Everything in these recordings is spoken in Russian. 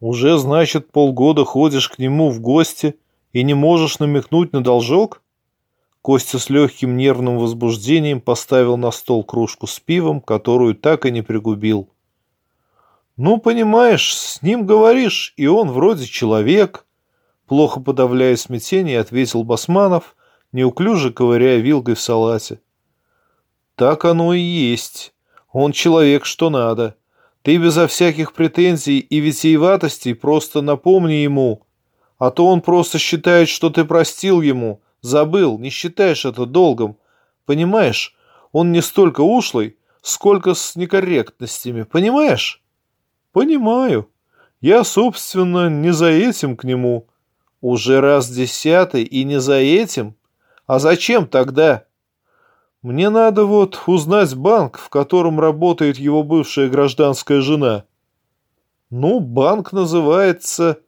Уже, значит, полгода ходишь к нему в гости и не можешь намекнуть на должок? Костя с легким нервным возбуждением поставил на стол кружку с пивом, которую так и не пригубил. «Ну, понимаешь, с ним говоришь, и он вроде человек», плохо подавляя смятение, ответил Басманов, неуклюже ковыряя вилкой в салате. «Так оно и есть. Он человек, что надо. Ты безо всяких претензий и витиеватостей просто напомни ему, а то он просто считает, что ты простил ему, забыл, не считаешь это долгом. Понимаешь, он не столько ушлый, сколько с некорректностями, понимаешь? Понимаю. Я, собственно, не за этим к нему. Уже раз десятый и не за этим? А зачем тогда? Мне надо вот узнать банк, в котором работает его бывшая гражданская жена. Ну, банк называется...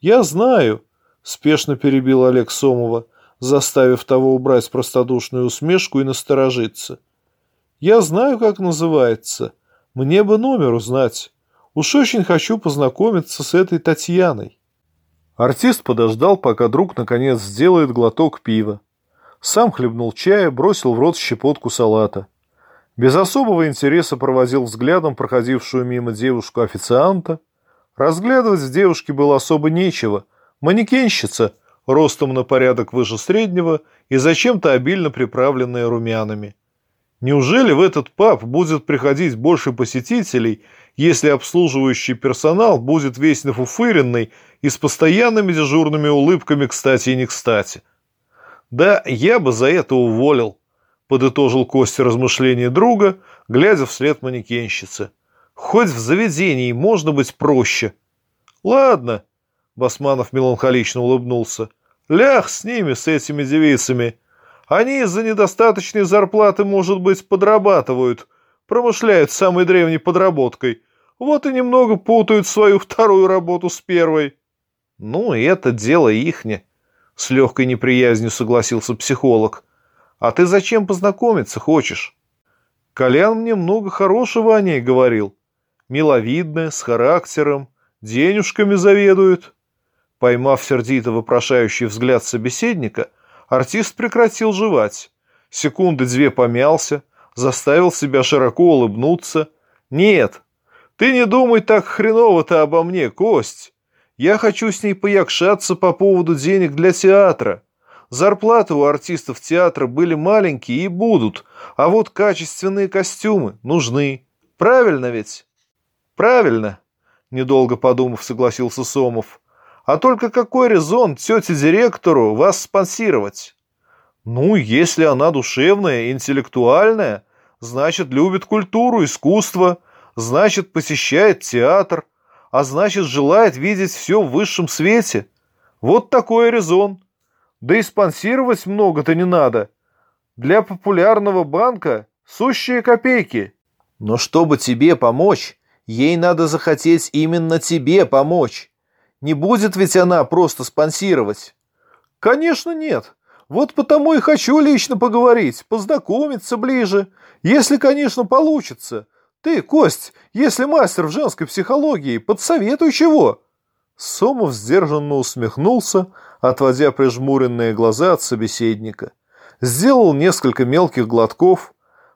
Я знаю, спешно перебил Олег Сомова, заставив того убрать простодушную усмешку и насторожиться. Я знаю, как называется. Мне бы номер узнать. Уж очень хочу познакомиться с этой Татьяной. Артист подождал, пока друг наконец сделает глоток пива. Сам хлебнул чая, бросил в рот щепотку салата. Без особого интереса проводил взглядом проходившую мимо девушку-официанта. Разглядывать в девушке было особо нечего. Манекенщица, ростом на порядок выше среднего и зачем-то обильно приправленная румянами. Неужели в этот паб будет приходить больше посетителей, если обслуживающий персонал будет весь нафуфыренный и с постоянными дежурными улыбками кстати и не кстати? Да, я бы за это уволил, подытожил Костя размышления друга, глядя вслед манекенщице. Хоть в заведении можно быть проще. Ладно, Басманов меланхолично улыбнулся. Лях с ними, с этими девицами. Они из-за недостаточной зарплаты, может быть, подрабатывают, промышляют самой древней подработкой. Вот и немного путают свою вторую работу с первой. Ну, это дело ихне. С легкой неприязнью согласился психолог. А ты зачем познакомиться хочешь? Колян мне много хорошего о ней говорил. Миловидная, с характером, денежками заведует. Поймав сердито вопрошающий взгляд собеседника, артист прекратил жевать. Секунды две помялся, заставил себя широко улыбнуться. «Нет, ты не думай так хреново-то обо мне, Кость. Я хочу с ней поякшаться по поводу денег для театра. Зарплаты у артистов театра были маленькие и будут, а вот качественные костюмы нужны. Правильно ведь? Правильно, недолго подумав, согласился Сомов. А только какой резон тете-директору вас спонсировать? Ну, если она душевная, интеллектуальная, значит, любит культуру, искусство, значит, посещает театр – а значит, желает видеть все в высшем свете. Вот такой резон. Да и спонсировать много-то не надо. Для популярного банка сущие копейки. Но чтобы тебе помочь, ей надо захотеть именно тебе помочь. Не будет ведь она просто спонсировать. Конечно, нет. Вот потому и хочу лично поговорить, познакомиться ближе, если, конечно, получится. Ты, Кость, если мастер в женской психологии, подсоветуй чего!» Сомов сдержанно усмехнулся, отводя прижмуренные глаза от собеседника. Сделал несколько мелких глотков.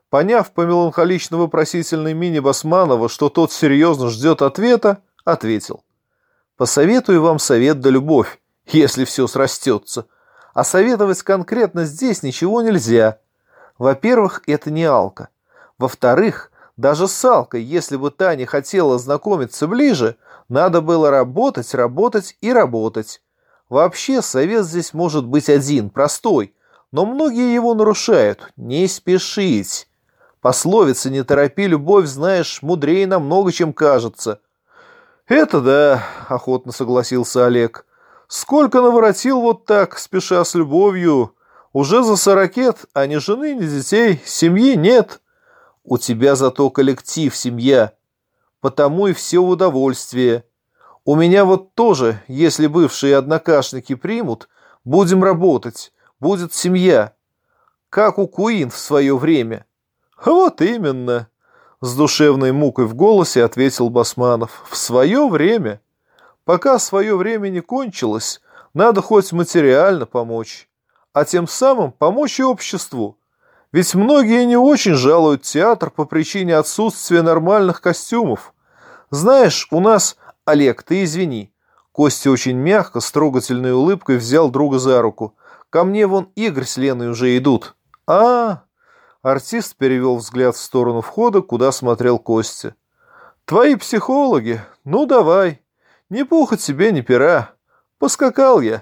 Поняв по меланхолично-вопросительной мине Басманова, что тот серьезно ждет ответа, ответил. «Посоветую вам совет да любовь, если все срастется. А советовать конкретно здесь ничего нельзя. Во-первых, это не алка. Во-вторых, даже с Алкой, если бы та не хотела знакомиться ближе, надо было работать, работать и работать. Вообще, совет здесь может быть один, простой, но многие его нарушают. Не спешить. Пословица «не торопи любовь», знаешь, мудрее намного, чем кажется. «Это да», — охотно согласился Олег. «Сколько наворотил вот так, спеша с любовью. Уже за сорокет, а ни жены, ни детей, семьи нет». У тебя зато коллектив, семья. Потому и все удовольствие. У меня вот тоже, если бывшие однокашники примут, будем работать, будет семья. Как у Куин в свое время. Вот именно. С душевной мукой в голосе ответил Басманов. В свое время. Пока свое время не кончилось, надо хоть материально помочь, а тем самым помочь и обществу. Ведь многие не очень жалуют театр по причине отсутствия нормальных костюмов. Знаешь, у нас... Олег, ты извини. Костя очень мягко, с трогательной улыбкой взял друга за руку. Ко мне вон Игорь с Леной уже идут. а. Артист перевел взгляд в сторону входа, куда смотрел Костя. «Твои психологи? Ну, давай. Ни пуха тебе, ни пера. Поскакал я».